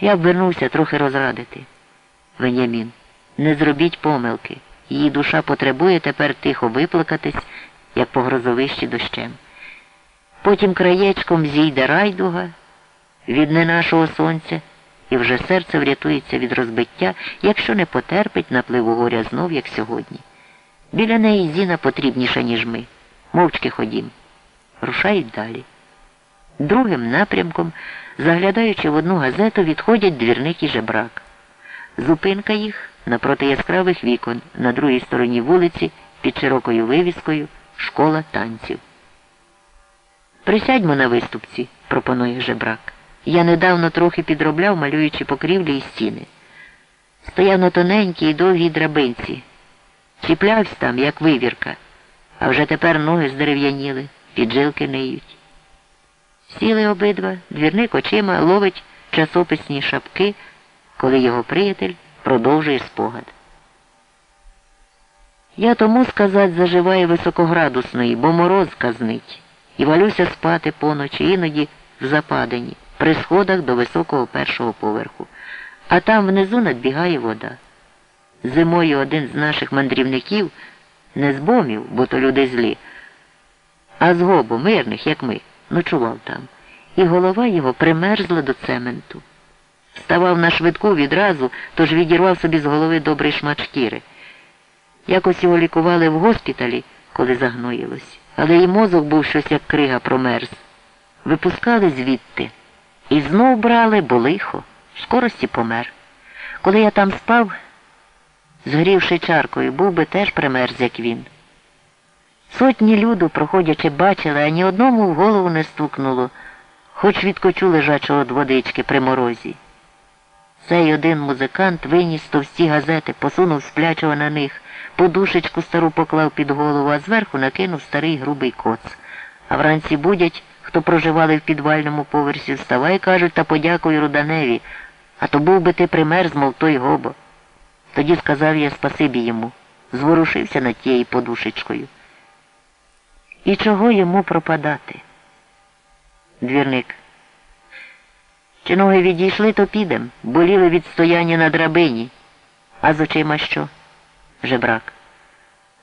Я б вернувся трохи розрадити. Венямін, не зробіть помилки. Її душа потребує тепер тихо виплакатись, як по грозовищі дощем. Потім краєчком зійде райдуга від не нашого сонця, і вже серце врятується від розбиття, якщо не потерпить напливу горя знов, як сьогодні. Біля неї Зіна потрібніша, ніж ми. Мовчки ходім. Рушають далі. Другим напрямком, заглядаючи в одну газету, відходять двірник і жебрак. Зупинка їх напроти яскравих вікон на другій стороні вулиці під широкою вивіскою школа танців. Присядьмо на виступці, пропонує жебрак. Я недавно трохи підробляв, малюючи покрівлі і стіни. Стояв на тоненькій і довгій драбинці. Чіплявся там, як вивірка, а вже тепер ноги здерев'яніли, піджилки ниють. Сіли обидва, двірник очима ловить часописні шапки, коли його приятель продовжує спогад. Я тому сказать заживаю високоградусної, бо мороз казнить, і валюся спати поночі, іноді в западині, при сходах до високого першого поверху, а там внизу надбігає вода. Зимою один з наших мандрівників не з бомів, бо то люди злі, а з гобу, мирних, як ми, ночував там, і голова його примерзла до цементу. Вставав на швидку відразу, тож відірвав собі з голови добрий шмат шкіри. Якось його лікували в госпіталі, коли загноїлось, але і мозок був щось як крига промерз. Випускали звідти і знов брали, бо лихо, в скорості помер. Коли я там спав, згрівши чаркою, був би теж примерз, як він. Сотні люду, проходячи, бачили, а ні одному в голову не стукнуло, хоч відкочу лежачого од водички при морозі. Цей один музикант виніс товсті газети, посунув сплячого на них, подушечку стару поклав під голову, а зверху накинув старий грубий коц. А вранці будять, хто проживали в підвальному поверсі, вставай, кажуть, та подякуй Руданеві, а то був би ти примерз, мов той гобо. Тоді сказав я спасибі йому, зворушився над тією подушечкою. І чого йому пропадати? Двірник. Чи ноги відійшли, то підем. Боліли від стояння на драбині. А з очима що? Жебрак.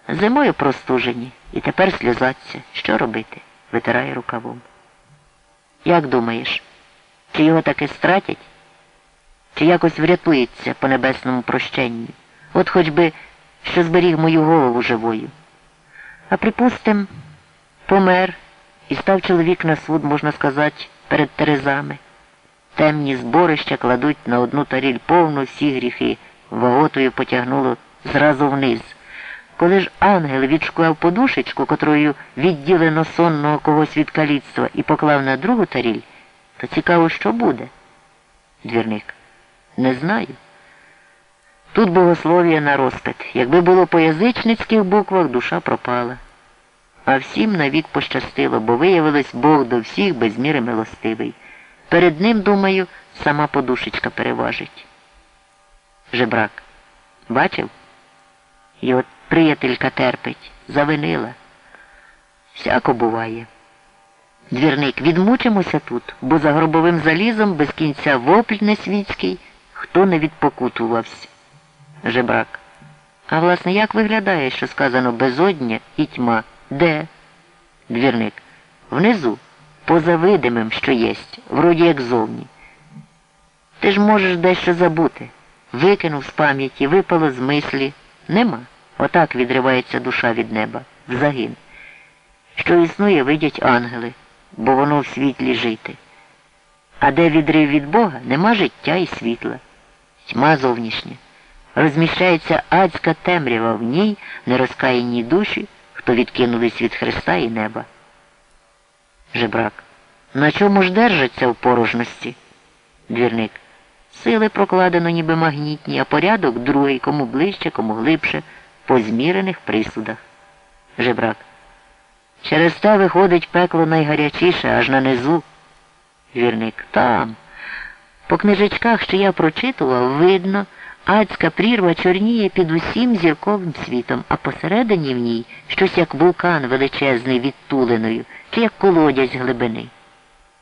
Зимою простужені і тепер сльозаться. Що робити? витирає рукавом. Як думаєш, чи його таки стратять? Чи якось врятується по небесному прощенню? От хоч би що зберіг мою голову живою. А припустим, помер і став чоловік на суд, можна сказати, перед Терезами. Темні зборища кладуть на одну таріль повну всі гріхи, ваготою потягнуло зразу вниз. Коли ж ангел відшкував подушечку, котрою відділено сонного когось від каліцтва, і поклав на другу таріль, то цікаво, що буде. Двірник. Не знаю. Тут богослов'я на розпит. Якби було по язичницьких буквах, душа пропала. А всім навік пощастило, бо виявилось Бог до всіх без міри милостивий. Перед ним, думаю, сама подушечка переважить. Жебрак. Бачив? І от приятелька терпить, завинила. Всяко буває. Двірник, відмучимося тут, бо за гробовим залізом без кінця вопль несвітський, хто не відпокутувався. Жебрак. А власне, як виглядає, що сказано безодня і тьма? Де? Двірник. Внизу поза видимим, що єсть, вроді як зовні. Ти ж можеш дещо забути. Викинув з пам'яті, випало з мислі. Нема. Отак відривається душа від неба, в загин. Що існує, видять ангели, бо воно в світлі жити. А де відрив від Бога, нема життя і світла. Тьма зовнішня. Розміщається адська темрява в ній, нерозкаяній душі, хто відкинулись від Христа і неба. Жебрак. На чому ж держаться в порожності? Двірник. Сили прокладено ніби магнітні, а порядок другий, кому ближче, кому глибше, по змірених присудах. Жебрак. Через те виходить пекло найгарячіше, аж на низу. Двірник. Там. По книжечках, що я прочитував, видно, адська прірва чорніє під усім зірковим світом, а посередині в ній щось як вулкан величезний відтуленою, чи як колодязь глибини.